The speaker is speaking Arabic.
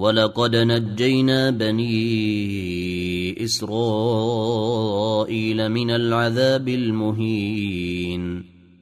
ولقد نجينا بني إسرائيل من العذاب المهين.